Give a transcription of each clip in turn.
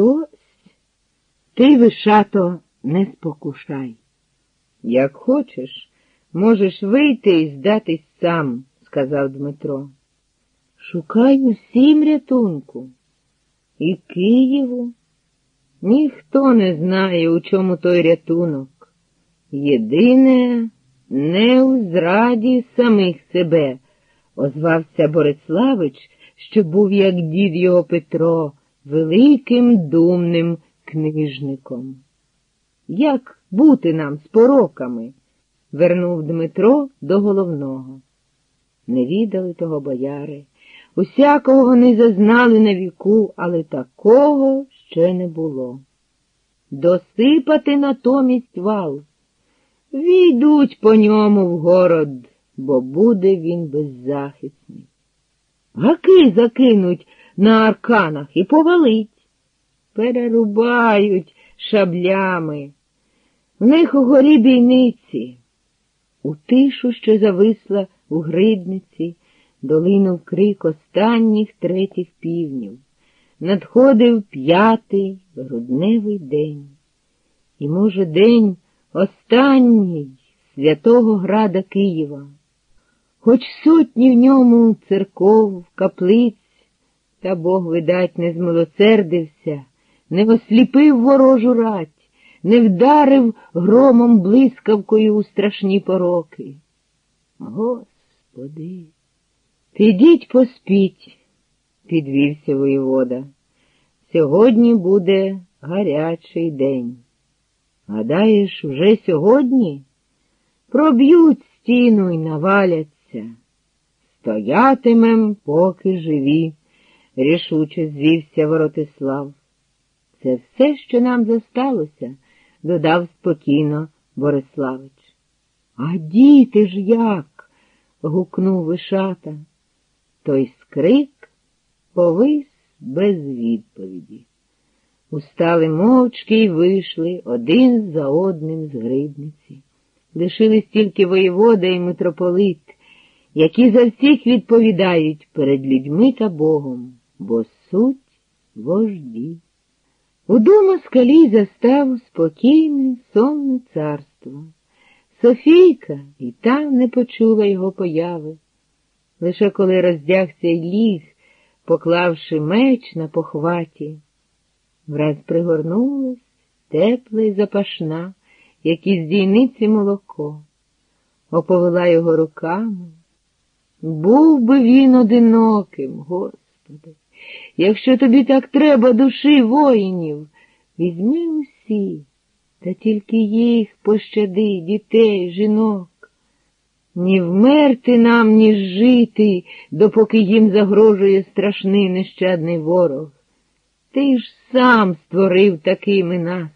хтось, ти, вишато, не спокушай. Як хочеш, можеш вийти і здатись сам, сказав Дмитро. Шукай усім рятунку. І Києву. Ніхто не знає, у чому той рятунок. Єдине, не у зраді самих себе, озвався Бориславич, що був, як дід його Петро, великим думним книжником. Як бути нам з пороками? вернув Дмитро до головного. Не відали того бояри. Усякого вони зазнали на віку, але такого ще не було. Досипати натомість вал. Війдуть по ньому в город, бо буде він беззахисний. Гаки закинуть на арканах і повалить. Перерубають шаблями. В них у горі бійниці. У тишу, що зависла у гридниці, долинув крик останніх третіх півнів. Надходив п'ятий грудневий день. І, може, день останній святого града Києва. Хоч сотні в ньому церков, каплиць, та Бог, видать, не змилосердився, не осліпив ворожу рать, не вдарив громом блискавкою у страшні пороки. Господи, підіть поспіть, підвівся воєвода. Сьогодні буде гарячий день. Гадаєш, вже сьогодні проб'ють стіну й наваляться. Стоятимем, поки живі, рішуче звівся Воротислав. Це все, що нам зосталося, додав спокійно Бориславич. А діти ж як? гукнув Вишата. Той скрик повис без відповіді. Устали мовчки й вийшли один за одним з грибниці. Лишились тільки воєвода і митрополит, які за всіх відповідають перед людьми та Богом, бо суть вожді. Удома скалі застав спокійне, сонне царство. Софійка і та не почула його появи. Лише коли роздягся й ліг, поклавши меч на похваті, враз пригорнулась тепла й запашна, як із дійниці молоко, оповела його руками. Був би він одиноким, Господи, якщо тобі так треба душі воїнів, візьми усі, та тільки їх пощади, дітей, жінок. Ні вмерти нам, ні жити, допоки їм загрожує страшний нещадний ворог. Ти ж сам створив такими нас.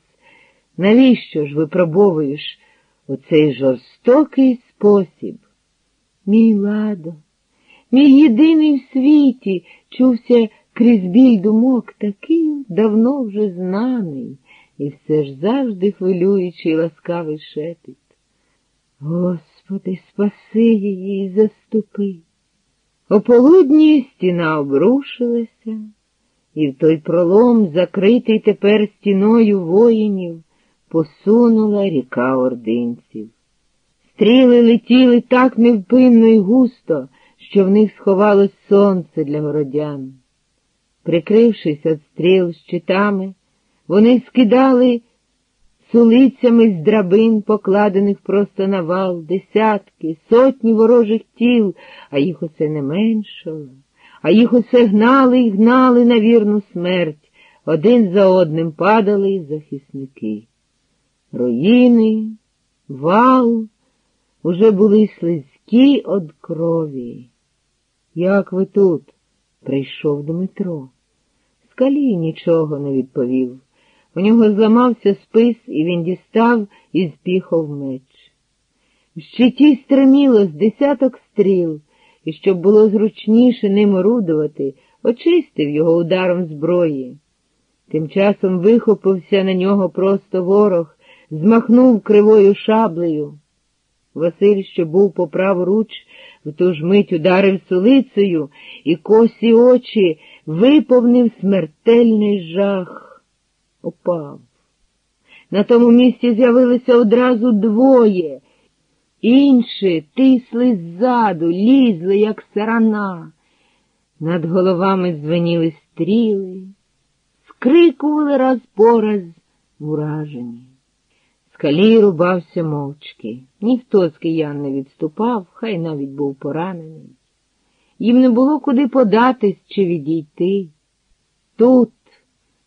Навіщо ж випробовуєш у цей жорстокий спосіб? Мій ладо, мій єдиний в світі чувся крізь біль думок такий давно вже знаний і все ж завжди хвилюючий ласкавий шепіт. Господи, спаси її і заступи. О полудні стіна обрушилася, і в той пролом, закритий тепер стіною воїнів, посунула ріка ординців. Стріли летіли так невпинно і густо, що в них сховалось сонце для городян. Прикрившись від стріл щитами, вони скидали сулицями з драбин, покладених просто на вал, десятки, сотні ворожих тіл, а їх усе не меншало, а їх усе гнали і гнали на вірну смерть, один за одним падали захисники. Руїни, вал уже були слизькі од крові. Як ви тут? прийшов Дмитро. Скалій нічого не відповів. У нього зламався спис, і він дістав і спіхав меч. В щиті стриміло з десяток стріл, і щоб було зручніше ним орудувати, очистив його ударом зброї. Тим часом вихопився на нього просто ворог, змахнув кривою шаблею. Василь, що був по праву руч, в ту ж мить ударив сулицею і косі очі виповнив смертельний жах. опав. На тому місці з'явилося одразу двоє. Інші тисли ззаду, лізли, як сарана. Над головами звеніли стріли, скрикували раз по раз уражені. Скалій рубався мовчки. Ніхто з киян не відступав, хай навіть був поранений. Їм не було куди податись чи відійти. Тут,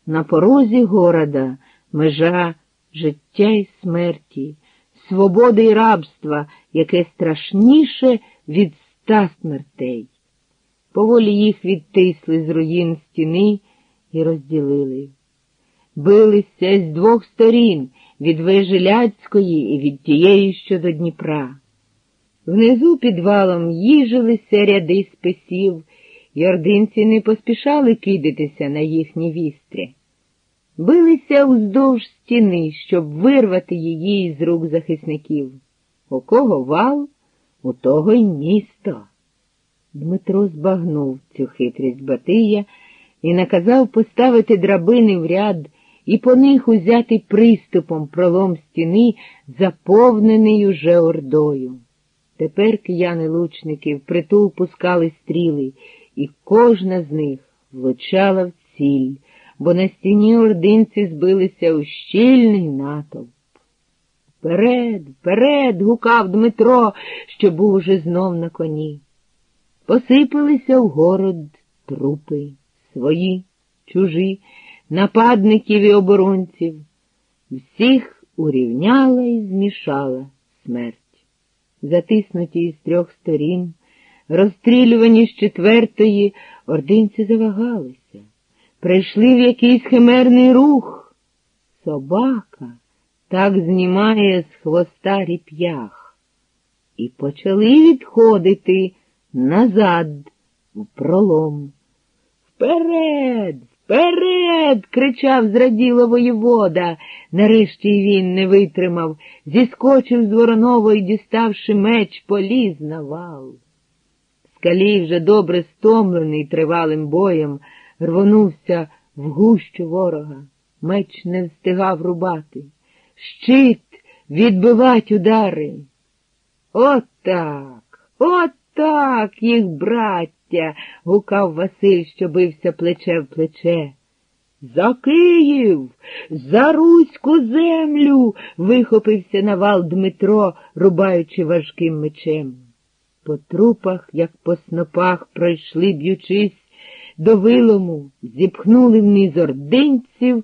на порозі города, межа життя й смерті, свободи й рабства, яке страшніше від ста смертей. Поволі їх відтисли з руїн стіни і розділили. Билися з двох сторін від вежі Ляцької і від тієї, що до Дніпра. Внизу підвалом їжилися ряди списів, і ординці не поспішали кидатися на їхні вістрі. Билися уздовж стіни, щоб вирвати її з рук захисників. У кого вал, у того й місто. Дмитро збагнув цю хитрість Батия і наказав поставити драбини в ряд і по них узяти приступом пролом стіни, заповнений уже ордою. Тепер кияни лучники впритул пускали стріли, і кожна з них влучала в ціль, бо на стіні ординці збилися у щільний натовп. Вперед, вперед, гукав Дмитро, що був уже знов на коні. Посипалися в город трупи, свої, чужі, нападників і оборонців. Всіх урівняла і змішала смерть. Затиснуті із трьох сторін, розстрілювані з четвертої, ординці завагалися, прийшли в якийсь химерний рух. Собака так знімає з хвоста ріп'ях. І почали відходити назад, в пролом. Вперед, вперед. кричав зраділо воєвода. Нарешті він не витримав, зіскочив з Воронова і, діставши меч, поліз на вал. Скалій, вже добре стомлений тривалим боєм, рвонувся в гущу ворога. Меч не встигав рубати. Щит відбивать удари. Отак, отак їх, браття, гукав Василь, що бився плече в плече. За Київ, за Руську землю. вихопився на вал Дмитро, рубаючи важким мечем. По трупах, як по снопах, пройшли, б'ючись, до вилому, зіпхнули вниз ординців